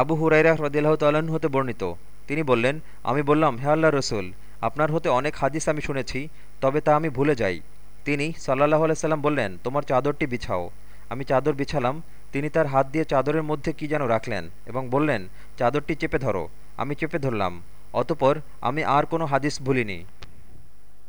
আবু হুরাইরা হ্রদিল্লাহ তাল্লাহ্ন হতে বর্ণিত। তিনি বললেন, আমি বললাম, হে আল্লাহ রসুল, আপনার হতে অনেক হাদিস আমি শুনেছি, তবে তা আমি ভুলে যাই। তিনি সাল্লাহ আলাইসাল্লাম বললেন, তোমার চাদরটি বিছাও। আমি চাদর বিছালাম, তিনি তার হাত দিয়ে চাদরের মধ্যে কি যেন রাখলেন এবং বললেন, চাদরটি চেপে ধরো, আমি চেপে ধরলাম। অতপর আমি আর কোনো হাদিস ভুলিনি।